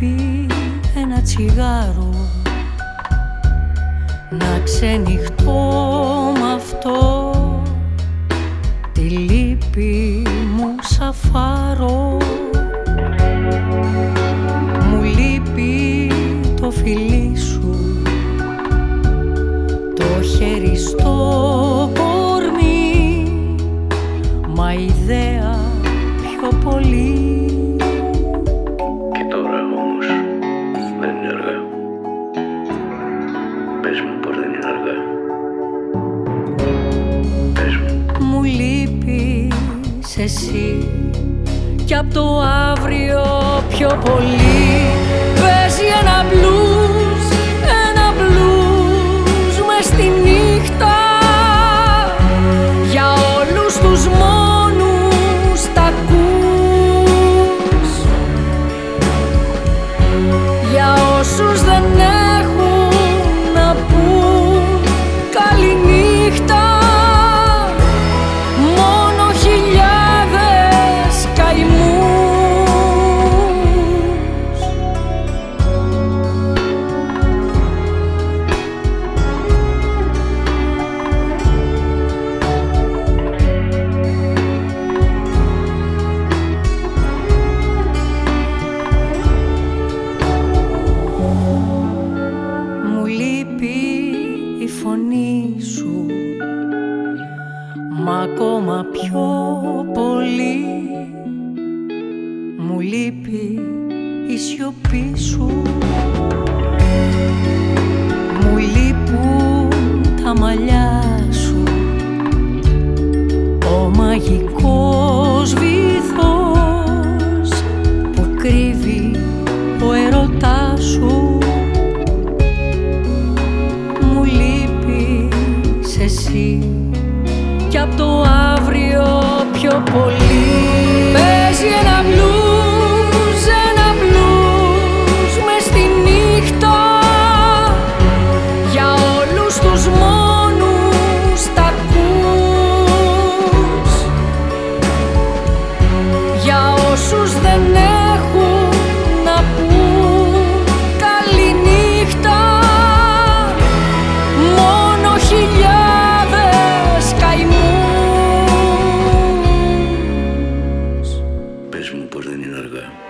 λείπει ένα τσιγάρο. Να ξενυχτώ με αυτό. Τη λύπη μου σαφάρω μου λείπει το φιλί σου. Το χέρι στο κορμί. Μα ιδέα πιο πολύ εσύ. Και από το αύριο πιο πολύ φωνή Μα ακόμα πιο πολύ Μου λείπει η σιωπή σου. Μου λείπουν τα μαλλιά σου. Ο μαγικός βυθός Που κρύβει το ερωτάς σου. Πως tiempos de Ninarga.